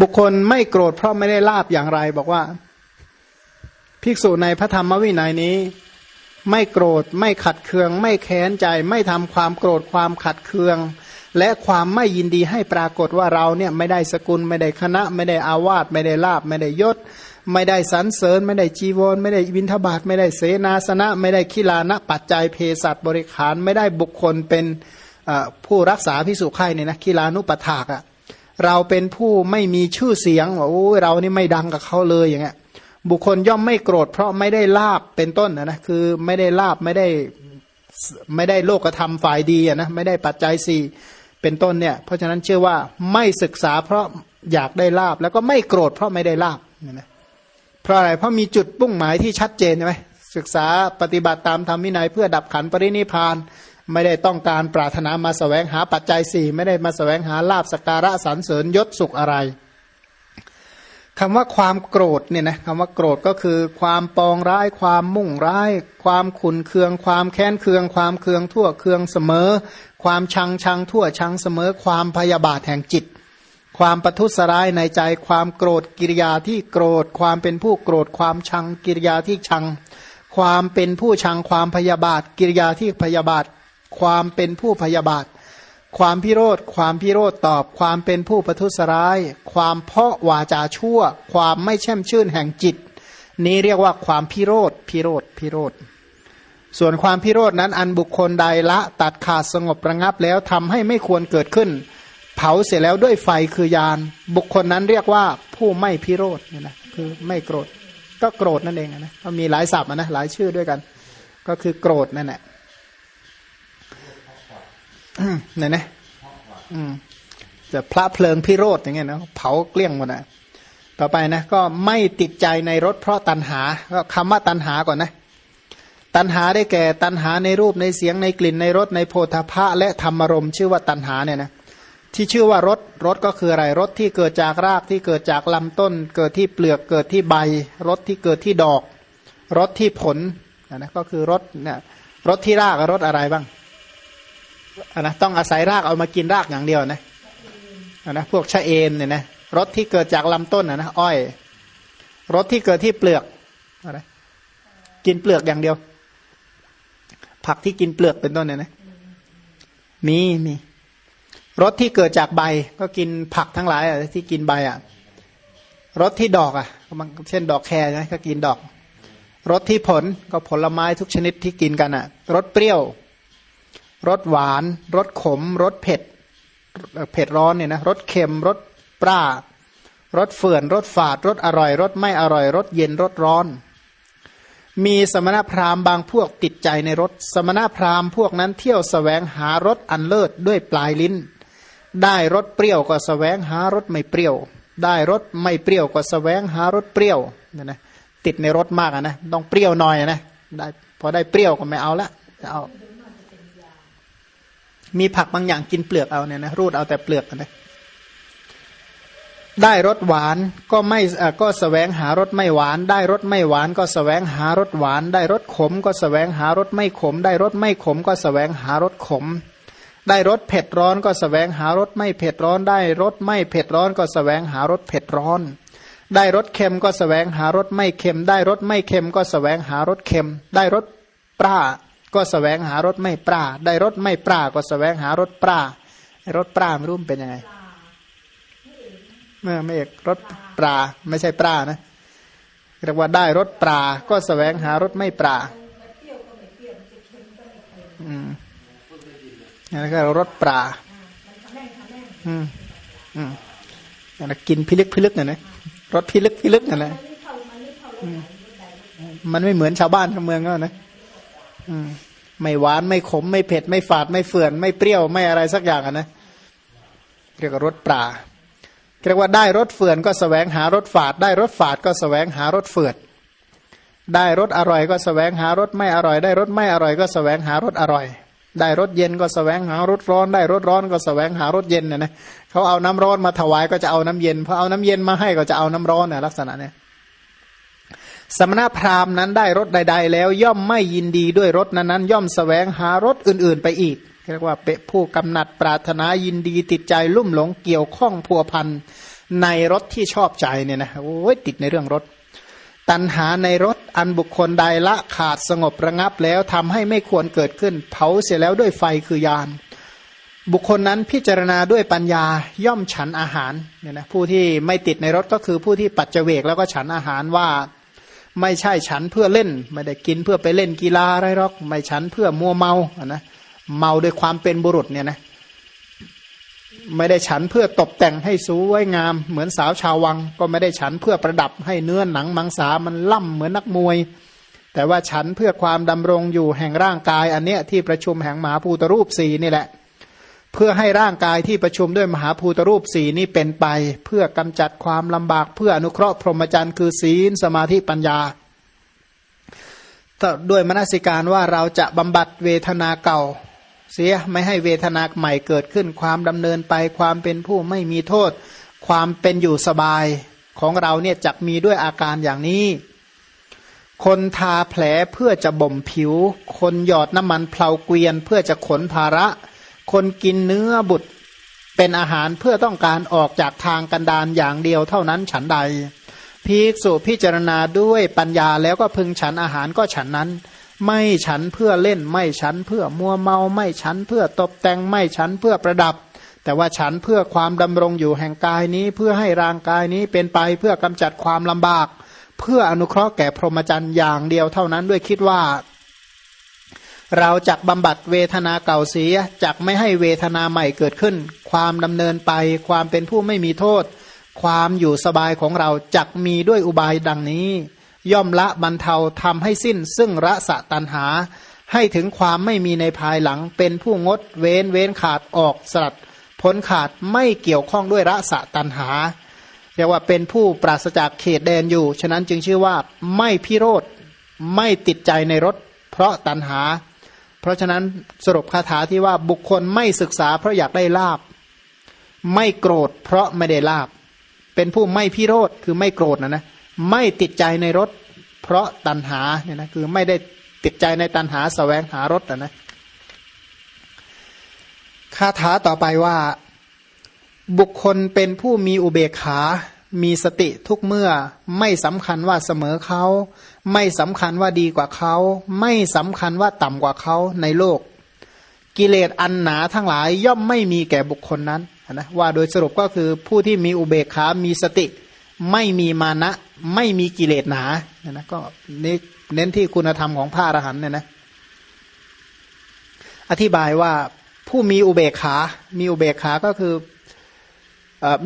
บุคคลไม่โกรธเพราะไม่ได้ลาบอย่างไรบอกว่า ภิกษุในพระธรรมวินัยนี้ ไม่โกรธไม่ขัดเคือง ไม่แค้นใจ ไม่ทำความโกรธความขัดเคือง และความไม่ยินดีให้ปรากฏว่าเราเนี่ยไม่ได้สกุลไม่ได้คณะ ไม่ได้อาวาสไม่ได้ลาบไม่ได้ยศ ไม่ได้สรรเสริญ ไม่ได้จีวร ไม่ได้วินทบาทไม่ได้เสนาสนะ ไม่ได้ขีลานะปัจจัยเพศัตบริขาร ไม่ได้บุคคลเป็นผู้รักษาพิสุไข่เนี่ยนะขีลานุปถากอะ่ะ เราเป็นผู้ไม่มีชื่อเสียงว่าโอ้เรานี่ไม่ดังกับเขาเลยอย่างเงี้ยบุคคลย่อมไม่โกรธ เพราะไม่ได้ลาบเป็นต้นนะนะคือไม่ได้ลาบไม่ได้ไม่ได้โลกธรรมฝ่ายดีนะไม่ได้ปัจจัยสี่เป็นต้นเนี่ย เพราะฉะนั้นเชื่อว่าไม่ศึกษาเพราะอยากได้ลาบแล้วก็ไม่โกรธเพราะไม่ได้ลาบเนี่ยนะเพราะอะไรเพราะมีจุดปุ้งหมายที่ชัดเจนใช่ไหมศึกษาปฏิบัติตามธรรมวินัยเพื่อดับขันปรินิพาน ไม่ได้ต้องการปรารถนามาสแสวงหาปัจจัยสี่ไม่ได้มาสแสวงหาลาบสการะสรรเสริญยศสุขอะไรคำว่าความโกรธเนี่ยนะคำว่าโกรธก็คือความปองร้าย ความมุ่งร้าย ความขุนเคือง ความแค้นเคือง ความเคืองทั่วเคืองเสมอ ความชังชังทั่วชังเสมอ ความพยาบาทแห่งจิต ความประทุษร้ายในใจ ความโกรธกิริยาที่โกรธ ความเป็นผู้โกรธ ความชังกิริยาที่ชัง ความเป็นผู้ชัง ความพยาบาทกิริยาที่พยาบาท ความเป็นผู้พยาบาท ความพิโรธ ความพิโรธตอบ ความเป็นผู้ประทุษร้าย ความเพาะวาจาชั่ว ความไม่แช่มชื่นแห่งจิต นี้เรียกว่าความพิโรธ พิโรธ พิโรธ ส่วนความพิโรธนั้นอันบุคคลใดละตัดขาดสงบระงับแล้วทำให้ไม่ควรเกิดขึ้น เผาเสร็จแล้วด้วยไฟคือยาน บุคคลนั้นเรียกว่าผู้ไม่พิโรธเนี่ยนะคือไม่โกรธ ก็โกรธนั่นเองนะก็มีหลายศัพท์นะหลายชื่อด้วยกัน ก็คือโกรธนั่นแหละ เนี่ยนะจะพระเพลิงพิโรธอย่างเงี้ยนะเผาเกลี้ยงหมดนะต่อไปนะก็ไม่ติดใจในรถเพราะตัณหา ก็คำว่าตัณหาก่อนนะ ตัณหาได้แก่ตัณหาในรูปในเสียงในกลิ่นในรสในโพธาภะและธรรมรมชื่อว่าตัณหาเนี่ยนะที่ชื่อว่ารสรสก็คืออะไรรสที่เกิดจากรากที่เกิดจากลำต้น เกิดที่เปลือกเกิดที่ใบรสที่เกิดที่ดอกรสที่ผลนะก็คือรสเนี่ยรสที่รากรสอะไรบ้าง นะต้องอาศัยรากเอามากินรากอย่างเดียวนะนะพวกชะเอมเนี่ยนะรสที่เกิดจากลำต้นนะนะอ้อยรสที่เกิดที่เปลือกอะไรกินเปลือกอย่างเดียว ผักที่กินเปลือกเป็นต้นเนี่ยนะมีมีรสที่เกิดจากใบ ก็กินผักทั้งหลายอะที่กินใบอะรสที่ดอกอะเช่นดอกแคร์นะก็กินดอกรสที่ผลก็ผลไม้ทุกชนิดที่กินกันอะรสเปรี้ยว รสหวานรสขมรสเผ็ดเผ็ดร้อนเนี่ยนะรสเค็มรสปรารสเฟื่อนรสฝาดรสอร่อยรสไม่อร่อยรสเย็นรสร้อน มีสมณพราหมณ์บางพวกติดใจในรสสมณพราหมณ์พวกนั้นเที่ยวสแสวงหารสอันเลิศด้วยปลายลิ้น ได้รสเปรี้ยวก็สแสวงหารสไม่เปรี้ยว ได้รสไม่เปรี้ยวก็สแสวงหารสเปรี้ยวเนี่ยนะติดในรสมากนะต้องเปรี้ยวหน่อยนะได้พอได้เปรี้ยวก็ไม่เอาละจะเอา มีผักบางอย่างกินเปลือกเอาเนี่ยนะรูดเอาแต่เปลือกนะได้รสหวานก็ไม่ก็สแสวงหารสไม่หวาน ได้รสไม่หวานก็สแสวงหารสหวาน ได้รสขมก็สแสวงหารสไม่ขม ได้รสไม่ขมก็สแสวงหารสขม ได้รสเผ็ดร้อนก็สแสวงหารสไม่เผ็ดร้อน ได้รสไม่เผ็ดร้อนก็สแสวงหารสเผ็ดร้อน ได้รสเค็มก็สแสวงหารสไม่เค็ม ได้รสไม่เค็มก็สแสวงหารสเค็ม ได้รสปลา ก็สแสวงหารถไม่ปราได้รถไม่ปราก็สแสวงหารถปรารถปราไม่รู้เป็นยังไงเมื่อไม่เอกรถปลาไม่ใช่ปลานะเรียกว่าได้รถปลาก็สแสวงหารถไม่ปลาอืมนั่นก็รถปลาอืมอืมนั่นกินพิลึกพิลึกน่ะนะรถพิลึกพิลึกน่ะนะมันไม่เหมือนชาวบ้านชาวเมืองก็นะ ไม่หวานไม่ขม ไม่เผ็ด ไม่ฝาดไม่เฟื่อน ไม่เปรี้ยวไม่อะไรสักอย่างอะนะเรียกว่ารสปลาเรียกว่าได้รสเฟื่อนก็สแสวงหารสฝาด ได้รสฝาดก็สแสวงหารสเฟื่อนได้รสอร่อยก็สแสวงหารสไม่อร่อย ได้รสไม่อร่อยก็สแสวงหารสอร่อย ได้รสเย็นก็สแสวงหารสร้อน ได้รสร้อนก็สแสวงหารสเย็นเนี่ยนะเขาเอาน้ำร้อนมาถวายก็จะเอาน้ำเย็นพอเอาน้ำเย็นมาให้ก็จะเอาน้ำร้อนเนี่ยลักษณะเนี่ย สมณพราหมณ์นั้นได้รถใด ๆ แล้วย่อมไม่ยินดีด้วยรถนั้นๆย่อมสแสวงหารถอื่น ๆ ไปอีกเรียกว่าเปะผู้กำหนัดปรารถนายินดีติดใจลุ่มหลงเกี่ยวข้องพัวพันในรถที่ชอบใจเนี่ยนะโอ้ยติดในเรื่องรถตัณหาในรถอันบุคคลใดละขาดสงบระงับแล้วทำให้ไม่ควรเกิดขึ้น เผาเสียแล้วด้วยไฟคือยาน บุคคลนั้นพิจารณาด้วยปัญญาย่อมฉันอาหารเนี่ยนะผู้ที่ไม่ติดในรถก็คือผู้ที่ปัจเจเวกแล้วก็ฉันอาหารว่า ไม่ใช่ฉันเพื่อเล่น ไม่ได้กินเพื่อไปเล่นกีฬาอะไรหรอก ไม่ฉันเพื่อมัวเมานะเมาด้วยความเป็นบุรุษเนี่ยนะไม่ได้ฉันเพื่อตกแต่งให้สวยงาม เหมือนสาวชาววัง ก็ไม่ได้ฉันเพื่อประดับให้เนื้อหนังมังสามันล่ำเหมือนนักมวย แต่ว่าฉันเพื่อความดำรงอยู่แห่งร่างกาย อันเนี้ยที่ประชุมแห่งมหาภูตรูปสี่นี่แหละ เพื่อให้ร่างกายที่ประชุมด้วยมหาภูตรูปสี่นี้เป็นไป เพื่อกำจัดความลำบากเพื่ออนุเคราะห์พรหมจรรย์คือศีลสมาธิปัญญาด้วยมนสิการว่าเราจะบำบัดเวทนาเก่า เสียไม่ให้เวทนาใหม่เกิดขึ้นความดำเนินไปความเป็นผู้ไม่มีโทษ ความเป็นอยู่สบายของเราเนี่ยจะมีด้วยอาการอย่างนี้ คนทาแผลเพื่อจะบ่มผิว คนหยอดน้ำมันเพลาเกวียนเพื่อจะขนภาระ คนกินเนื้อบุตรเป็นอาหารเพื่อต้องการออกจากทางกันดานอย่างเดียวเท่านั้นฉันใดภิกษุพิจารณาด้วยปัญญาแล้วก็พึงฉันอาหารก็ฉันนั้น ไม่ฉันเพื่อเล่นไม่ฉันเพื่อมัวเมาไม่ฉันเพื่อตกแต่งไม่ฉันเพื่อประดับ แต่ว่าฉันเพื่อความดำรงอยู่แห่งกายนี้เพื่อให้ร่างกายนี้เป็นไปเพื่อกำจัดความลำบาก เพื่ออนุเคราะห์แก่พรหมจรรย์อย่างเดียวเท่านั้นด้วยคิดว่า เราจักบำบัดเวทนาเก่าเสียจักไม่ให้เวทนาใหม่เกิดขึ้น ความดำเนินไป ความเป็นผู้ไม่มีโทษ ความอยู่สบายของเราจักมีด้วยอุบายดังนี้ ย่อมละบรรเทาทำให้สิ้น ซึ่งระสะตันหา ให้ถึงความไม่มีในภายหลัง เป็นผู้งดเว้นเว้นขาดออกสลัดพ้นขาดไม่เกี่ยวข้องด้วยระสะตันหาเรียกว่าเป็นผู้ปราศจากเขตแดนอยู่ ฉะนั้นจึงชื่อว่าไม่พิโรธไม่ติดใจในรถ เพราะตันหา ราะฉะนั้นสรุปคาถาที่ว่าบุคคลไม่ศึกษาเพราะอยากได้ลาบ ไม่โกรธเพราะไม่ได้ลาบ เป็นผู้ไม่พิโรธคือไม่โกรธนะนะไม่ติดใจในรถ เพราะตัณหาเนี่ยนะคือไม่ได้ติดใจในตัณหาสแสวงหารถนะนะคาถาต่อไปว่าบุคคลเป็นผู้มีอุเบกขา มีสติทุกเมื่อ ไม่สำคัญว่าเสมอเขา ไม่สำคัญว่าดีกว่าเขา ไม่สำคัญว่าต่ำกว่าเขาในโลก กิเลสอันหนาทั้งหลายย่อมไม่มีแก่บุคคลนั้นนะว่าโดยสรุปก็คือผู้ที่มีอุเบกขา มีสติ ไม่มีมานะ ไม่มีกิเลสหนาเนี่ยนะก็เน้นที่คุณธรรมของพระอรหันต์เนี่ยนะอธิบายว่าผู้มีอุเบกขา มีอุเบกขาก็คือ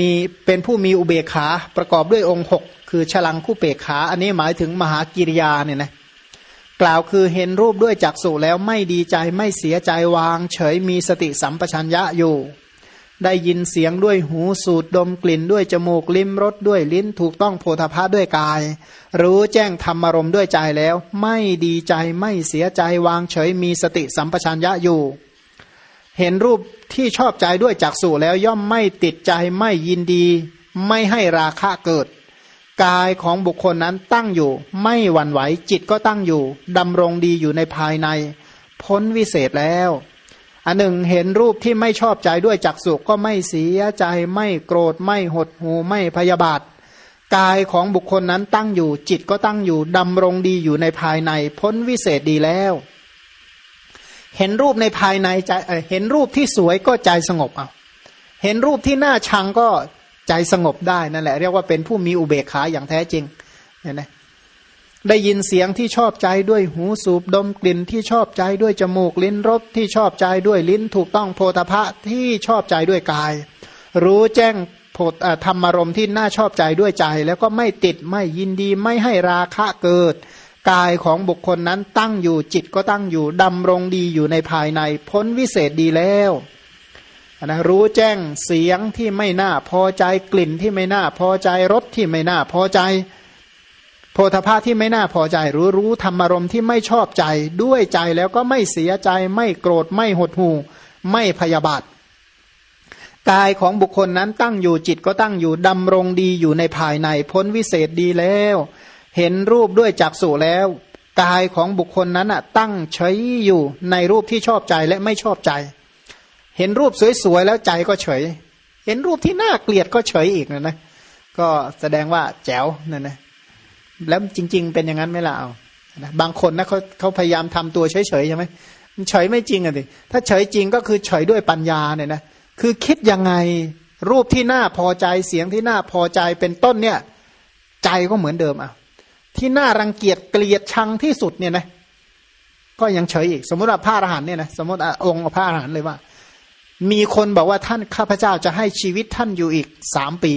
มีเป็นผู้มีอุเบกขาประกอบด้วยองค์หก คือฉลังคู่เปกขา อันนี้หมายถึงมหากิริยาเนี่ยนะกล่าวคือเห็นรูปด้วยจักษุแล้วไม่ดีใจไม่เสียใจวาง เฉยมีสติสัมปชัญญะอยู่ ได้ยินเสียงด้วยหูสูดดมกลิ่นด้วยจมูกลิ้มรสด้วยลิ้นถูกต้องโพธาภาด้วยกาย รู้แจ้งธรรมารมด้วยใจแล้ว ไม่ดีใจไม่เสียใจวาง เฉยมีสติสัมปชัญญะอยู่ เห็นรูปที่ชอบใจด้วยจักษุแล้วย่อมไม่ติดใจไม่ยินดี ไม่ให้ราคะเกิด กายของบุคคลนั้นตั้งอยู่ ไม่หวั่นไหวจิตก็ตั้งอยู่ดำรงดีอยู่ในภายใน พ้นวิเศษแล้วอันหนึ่งเห็นรูปที่ไม่ชอบใจด้วยจักสุก็ไม่เสียใจไม่โกรธไม่หดหูไม่พยาบาท กายของบุคคลนั้นตั้งอยู่ จิตก็ตั้งอยู่ดำรงดีอยู่ในภายใน พ้นวิเศษดีแล้ว เห็นรูปในภายในใจเห็นรูปที่สวยก็ใจสงบเอาเห็นรูปที่น่าชังก็ ใจสงบได้นั่นแหละเรียกว่าเป็นผู้มีอุเบกขาอย่างแท้จริงเห็นไหมได้ยินเสียงที่ชอบใจด้วยหูสูบดมกลิ่นที่ชอบใจด้วยจมูกลิ้นรสที่ชอบใจด้วยลิ้นถูกต้องโพธพะที่ชอบใจด้วยกาย รู้แจ้งโพธรรมารมที่น่าชอบใจด้วยใจ แล้วก็ไม่ติดไม่ยินดีไม่ให้ราคะเกิด กายของบุคคลนั้นตั้งอยู่จิตก็ตั้งอยู่ดำรงดีอยู่ในภายใน พ้นวิเศษดีแล้ว นะรู้แจ้งเสียงที่ไม่น่าพอใจกลิ่นที่ไม่น่าพอใจรสที่ไม่น่าพอใจ โพธภาที่ไม่น่าพอใจ รู้รู้ธรรมารมที่ไม่ชอบใจด้วยใจแล้วก็ไม่เสียใจไม่โกรธไม่หดหู่ไม่พยาบาทกายของบุคคลนั้นตั้งอยู่จิตก็ตั้งอยู่ดำรงดีอยู่ในภายในพ้นวิเศษดีแล้ว เห็นรูปด้วยจักษุแล้วกายของบุคคลนั้นอะตั้งเฉยอยู่ในรูปที่ชอบใจและไม่ชอบใจ เห็นรูปสวยๆแล้วใจก็เฉย เห็นรูปที่น่าเกลียดก็เฉยอีกนะนะก็แสดงว่าแจ๋วนั่นนะแล้วจริง ๆ เป็นอย่างนั้นไหมล่ะเอานะบางคนนะเขาเขาพยายามทำตัวเฉยๆใช่ไหมเฉยไม่จริงอะดิถ้าเฉยจริงก็คือเฉยด้วยปัญญาเนี่ยนะคือคิดยังไงรูปที่น่าพอใจเสียงที่น่าพอใจเป็นต้นเนี่ย ใจก็เหมือนเดิมอะที่น่ารังเกียจเกลียดชังที่สุดเนี่ยนะก็ยังเฉยอีก สมมติว่าพระอรหันเนี่ยนะสมมติองค์พระอรหันเลยว่า มีคนบอกว่าท่านข้าพเจ้าจะให้ชีวิตท่านอยู่อีกสามปี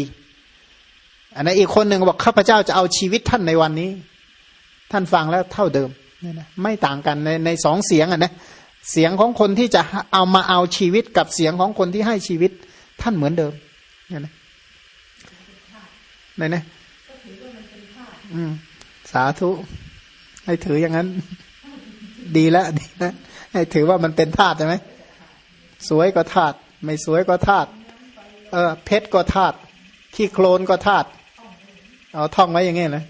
อันนั้นอีกคนหนึ่งบอกข้าพเจ้าจะเอาชีวิตท่านในวันนี้ ท่านฟังแล้วเท่าเดิมนี่นะไม่ต่างกันในในสองเสียงอะนะเสียงของคนที่จะเอามาเอาชีวิตกับเสียงของคนที่ให้ชีวิตท่านเหมือนเดิมเนี่ยนะไหนนะอืมสาธุ ให้ถืออย่างนั้น ดีแล้วดีนะให้ถือว่ามันเป็นธาตุใช่ไหม สวยก็ธาตุไม่สวยก็ธาตุเออเพชรก็ธาตุที่โคลนก็ธาตุเอาท่องไว้อย่างงี้นะ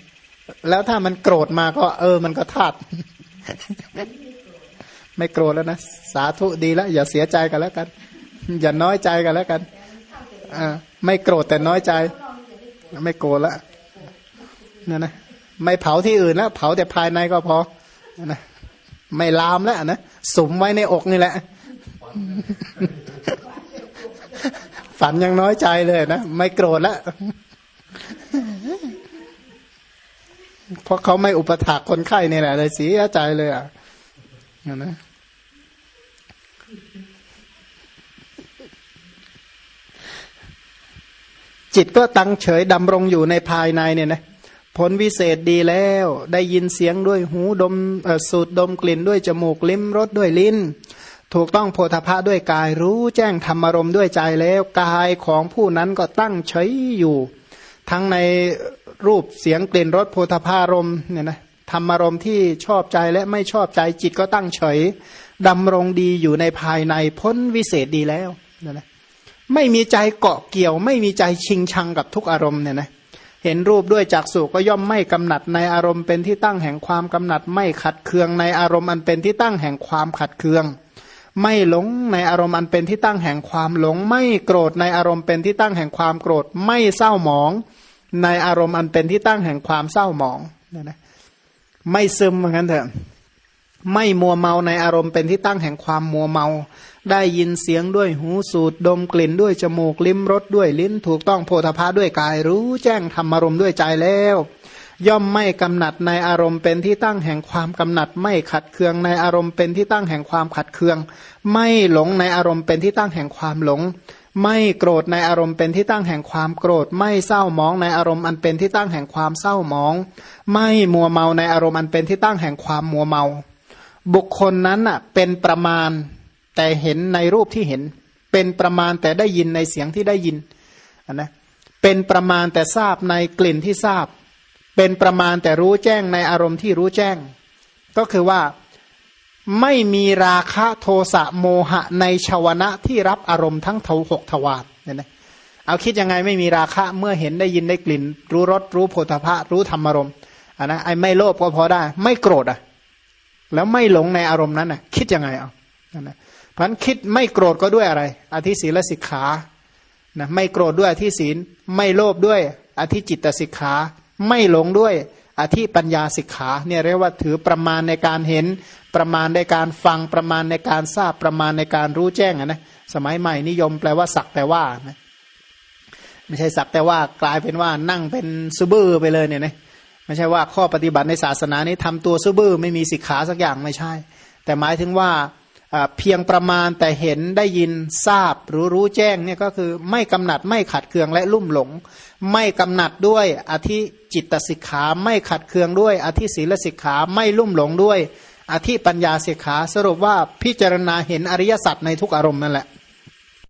แล้วถ้ามันโกรธมาก็ เออ มันก็ธาตุไม่โกรธแล้วนะ สาธุดีแล้ว อย่าเสียใจกันแล้วกัน อย่าน้อยใจกันแล้วกันอ่าไม่โกรธแต่น้อยใจ ไม่โกรธแล้วนั่นนะไม่เผาที่อื่นแล้ว เผาแต่ภายในก็พอนะไม่ลามแล้วนะสมไว้ในอกนี่แหละ ฝันยังน้อยใจเลยนะ ไม่โกรธแล้วเพราะเขาไม่อุปถากคนไข้นี่แหละเลยเสียใจเลยอะนะจิตก็ตั้งเฉยดำรงอยู่ในภายในเนี่ยนะผลวิเศษดีแล้ว ได้ยินเสียงด้วยหูดมสูดดมกลิ่นด้วยจมูกลิ้มรสด้วยลิ้น ถูกต้องโพธพะด้วยกายรู้แจ้งธรรมารมด้วยใจแล้วกายของผู้นั้นก็ตั้งเฉยอยู่ ทั้งในรูปเสียงกลิ่นรสโพธพารมเนี่ยนะธรรมารมที่ชอบใจและไม่ชอบใจจิตก็ตั้งเฉยดำรงดีอยู่ในภายในพ้นวิเศษดีแล้วเนี่ยนะไม่มีใจเกาะเกี่ยว ไม่มีใจชิงชังกับทุกอารมณ์เนี่ยนะเห็นรูปด้วยจักสุก็ย่อมไม่กำหนัดในอารมณ์เป็นที่ตั้งแห่งความกำหนัดไม่ขัดเคืองในอารมณ์อันเป็นที่ตั้งแห่งความขัดเคือง ไม่หลงในอารมณ์อันเป็นที่ตั้งแห่งความหลง ไม่โกรธในอารมณ์เป็นที่ตั้งแห่งความโกรธ ไม่เศร้าหมอง ในอารมณ์อันเป็นที่ตั้งแห่งความเศร้าหมองนี่ยนะไม่ซึมเหมือนกันเถอะไม่มัวเมาในอารมณ์เป็นที่ตั้งแห่งความมัวเมา ได้ยินเสียงด้วยหูสูดดมกลิ่นด้วยจมูกลิ้มรสด้วยลิ้นถูกต้องโพธาภาด้วยกายรู้แจ้งธรรมารมณ์ด้วยใจแล้ว ย่อมไม่กำหนัดในอารมณ์เป็นที่ตั้งแห่งความกำหนัด ไม่ขัดเคืองในอารมณ์เป็นที่ตั้งแห่งความขัดเคือง ไม่หลงในอารมณ์เป็นที่ตั้งแห่งความหลง ไม่โกรธในอารมณ์เป็นที่ตั้งแห่งความโกรธ ไม่เศร้ามองในอารมณ์อันเป็นที่ตั้งแห่งความเศร้ามอง ไม่มัวเมาในอารมณ์อันเป็นที่ตั้งแห่งความมัวเมา บุคคลนั้นอะเป็นประมาณแต่เห็นในรูปที่เห็น เป็นประมาณแต่ได้ยินในเสียงที่ได้ยินนะเป็นประมาณแต่ทราบในกลิ่นที่ทราบ เป็นประมาณแต่รู้แจ้งในอารมณ์ที่รู้แจ้ง ก็คือว่าไม่มีราคะโทสะโมหะในชาวนะที่รับอารมณ์ทั้งทหกทวารเนี่ยนะเอาคิดยังไงไม่มีราคะเมื่อเห็นได้ยินได้กลิ่น รู้รสรู้โพธพะรู้ธรรมอารมณ์อะนะไอ้ไม่โลภก็พอได้ ไม่โกรธอะ แล้วไม่หลงในอารมณ์นั้นอะ คิดยังไงเอานะพันคิดไม่โกรธก็ด้วยอะไรอธิศีลสิกขานะไม่โกรธด้วยอธิศีลไม่โลภด้วยอธิจิตตสิกขา ไม่หลงด้วยอธิปัญญาสิกขาเนี่ยเรียกว่าถือประมาณในการเห็นประมาณในการฟังประมาณในการทราบประมาณในการรู้แจ้งนะสมัยใหม่นิยมแปลว่าสักแต่ว่านะไม่ใช่สักแต่ว่ากลายเป็นว่านั่งเป็นซูบอร์ไปเลยเนี่ยนะไม่ใช่ว่าข้อปฏิบัติในศาสนานี้ทำตัวซูบอร์ไม่มีสิกขาสักอย่างไม่ใช่ แต่หมายถึงว่า เพียงประมาณแต่เห็นได้ยินทราบรู้รู้แจ้งเนี่ยก็คือไม่กำหนัดไม่ขัดเคืองและลุ่มหลง ไม่กำหนัดด้วยอธิจิตสิกขาไม่ขัดเคืองด้วย อธิศีลสิกขาไม่ลุ่มหลงด้วย อธิปัญญาสิกขาสรุปว่าพิจารณาเห็นอริยสัจในทุกอารมณ์นั่นแหละ